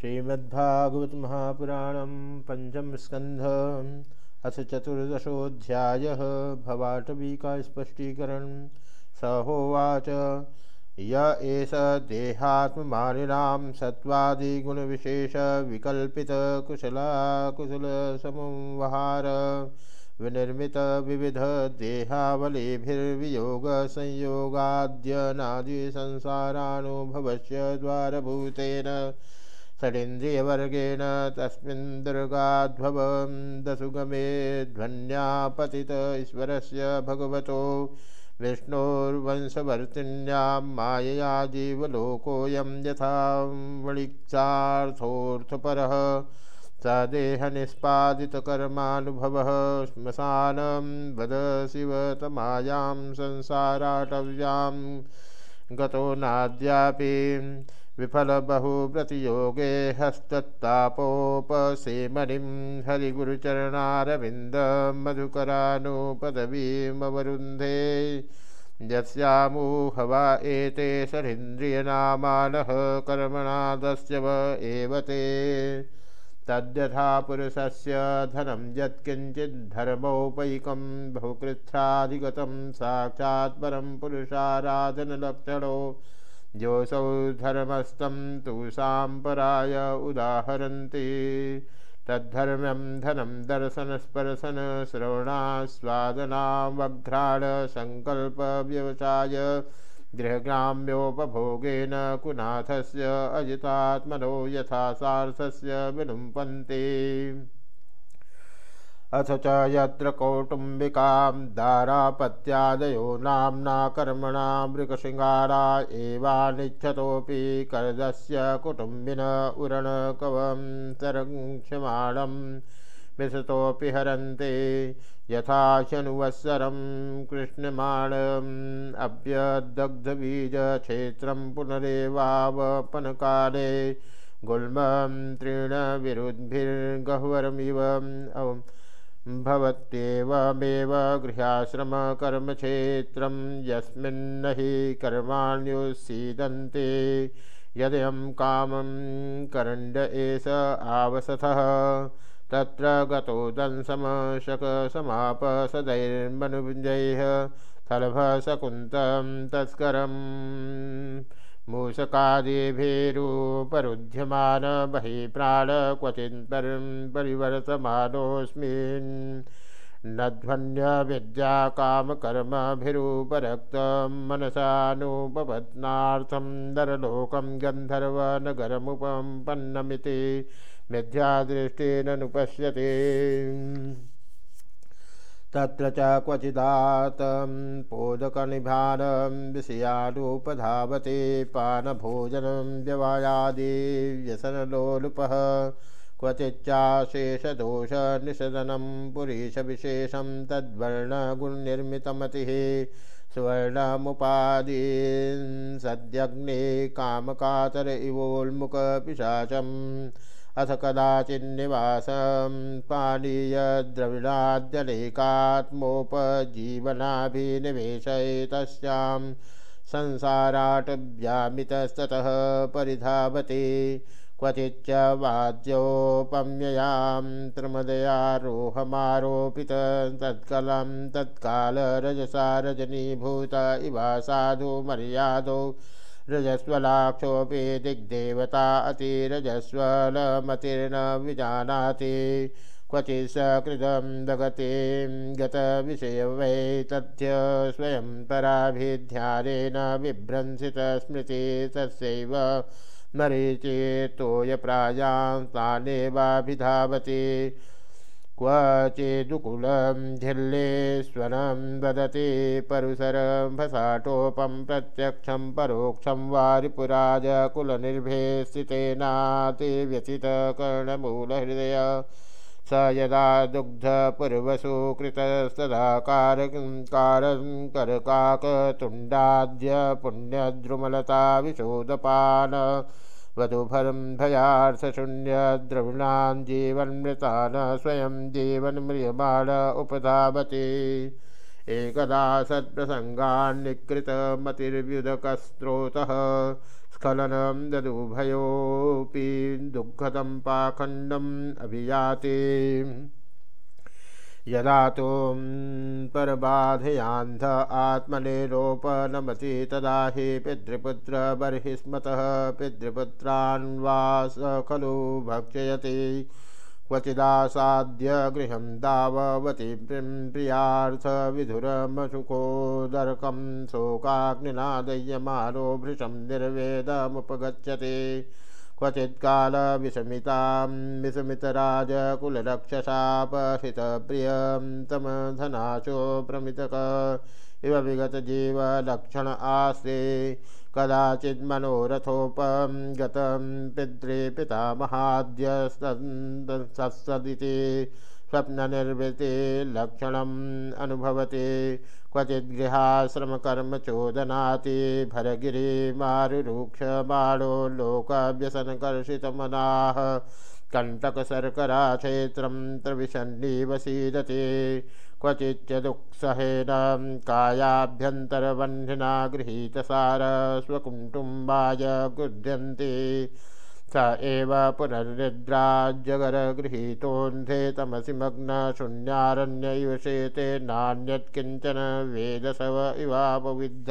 श्रीमद्भागवत महापुराण पंचम स्कंध अथ चतुर्दशोध्याय भवाटवी का स्पष्टीकरण स होवाच य एष देहात्ममानिनां सत्त्वादिगुणविशेष विकल्पित कुशला कुशलसमुवहार विनिर्मित विविध संयोगाद्यनादि द्वारभूतेन षडिन्द्रियवर्गेण तस्मिन् दुर्गाध्ववं दशुगमे ध्वन्यापतित ईश्वरस्य भगवतो। विष्णोर्वंशवर्तिन्यां मायया जीवलोकोऽयं यथा वणिक्सार्थोऽर्थपरः स देहनिष्पादितकर्मानुभवः। श्मशानं वद शिवतमायां संसाराटव्यां गतो नाद्यापि विफलबहुव्रतियोगे हस्तत्तापोपसेमनिं हरिगुरुचरणारविन्दमधुकरानुपदवीमवरुन्धे यस्यामुहवा एते षडीन्द्रियनामानः कर्मणादस्य व एव ते। तद्यथा पुरुषस्य धनं यत्किञ्चिद्धर्मोपैकं बहुकृच्छ्राधिगतं साक्षात् परं पुरुषाराधनलक्षणो योऽसौ धर्मस्तं तु साम्पराय उदाहरन्ति। तद्धर्म्यं धनं दर्शनस्पर्शन श्रवणास्वादनावघ्राण सङ्कल्पव्यवसाय गृहग्राम्योपभोगेन कुनाथस्य अजितात्मनो यथा सार्थस्य विलुम्पन्ते। अथ च यत्र कौटुम्बिकां दारापत्यादयो नाम्ना कर्मणा मृगशृङ्गारा एवानिच्छतोऽपि कर्दस्य कुटुम्बिन उरणकवं सरङ्क्षमाणं विशतोऽपि हरन्ते। यथा शनुवत्सरं कृष्णमाणम् अभ्यदग्धबीजक्षेत्रं पुनरेवावपनकाले गुल्मं तृणविरुद्भिर्गह्वरमिव। भवत्येवमेव गृहाश्रमकर्मक्षेत्रं यस्मिन्न हि कर्माण्युसीदन्ते यदयं कामं करण्ड एष आवसथः तत्र गतो दंसमशकसमापसदैर्मनुजैः थलभसकुन्तं तस्करम् मूषकादिभिरुपरुध्यमान बहिः प्राण क्वचिन् परिवर्तमानोऽस्मिन्। नध्वन्यविद्या कामकर्मभिरुपरक्तं मनसानुपपत्नार्थं नरलोकं गन्धर्वनगरमुपम्पन्नमिति मिथ्यादृष्टेन नुपश्यते। तत्र च क्वचिदातं पोदकनिभानं विषयानुपधावते पानभोजनं व्यवायादिव्यसनलोलुपः क्वचिच्चाशेषदोषनिषदनं पुरीशविशेषं तद्वर्णगुणनिर्मितमतिः सुवर्णमुपादीन् सद्यग्ने कामकातर इवोल्मुखपिशाचम् अथ कदाचिन्निवासं पानीयद्रविणाद्यनेकात्मोपजीवनाभिनिवेशयेतस्यां संसाराटव्यामितस्ततः परिधावति। क्वचिच्च वाद्योपम्ययां त्रिमदयारोहमारोपित तत्कलं तत्कालरजसा रजनीभूत इवा साधु मर्यादौ रजस्वलाक्षोऽपि दिग्देवता अतिरजस्वलमतिर्न विजानाति। क्वचित् सकृदं दगतिं गतविषय वै तथ्य स्वयं पराभिध्यानेन बिभ्रंसितस्मृति तस्यैव मरीचेतोयप्रायां तानेवाभिधावति। क्वचिदुकुलं झिल्लेश्वरं वदति परुसरं भसाटोपं प्रत्यक्षं परोक्षं वारिपुराजकुलनिर्भे स यदा दुग्धपूर्वसु कृतस्तदाकारकारकरकाकतुण्डाद्य पुण्यद्रुमलता विशोदपान। वधुभरं मृता न स्वयं जीवन्म्रियमाण उपधावति। एकदा सत्प्रसङ्गान्निकृतमतिर्व्युदकस्त्रोतः स्खलन ददुभयोऽपि दुःखदं पाखण्डम् अभियाति। यदा त्वं परबाधयान्ध आत्मनेरोपनमति तदा हि पितृपुत्रबर्हिस्मतः पितृपुत्रान्वा स खलु भक्षयति। क्वचिदासाद्य गृहं दाववती प्रियार्थविधुरमसुकोदर्कं शोकाग्निना दह्यमानो भृशं निर्वेदमुपगच्छति। क्वचित्कालविषमितां विषमितराजकुलरक्षसापहृतप्रियं तमधनाशो प्रमितक। इव विगतजीवलक्षण आस्ते कदाचिन्मनोरथोपं गतं पितृ पितामहाद्यसत्सदिति स्वप्ननिर्वृत्ति लक्षणम् अनुभवति। क्वचिद्गृहाश्रमकर्मचोदनाति भरगिरिमारुरुक्षमाणो लोकाव्यसनकर्षितमनाः कण्टकशर्कराक्षेत्रं प्रविशन्नीवसीदति क्वचिच्च कायाभ्यन्तरवह्निना गृहीतसार स्वकुटुम्बाय गुध्यन्ति। स एव पुनर्निद्राजगरगृहीतोऽन्धे तमसि मग्नशून्यारण्यैव शेते नान्यत्किञ्चन वेदसव इवापविद्ध।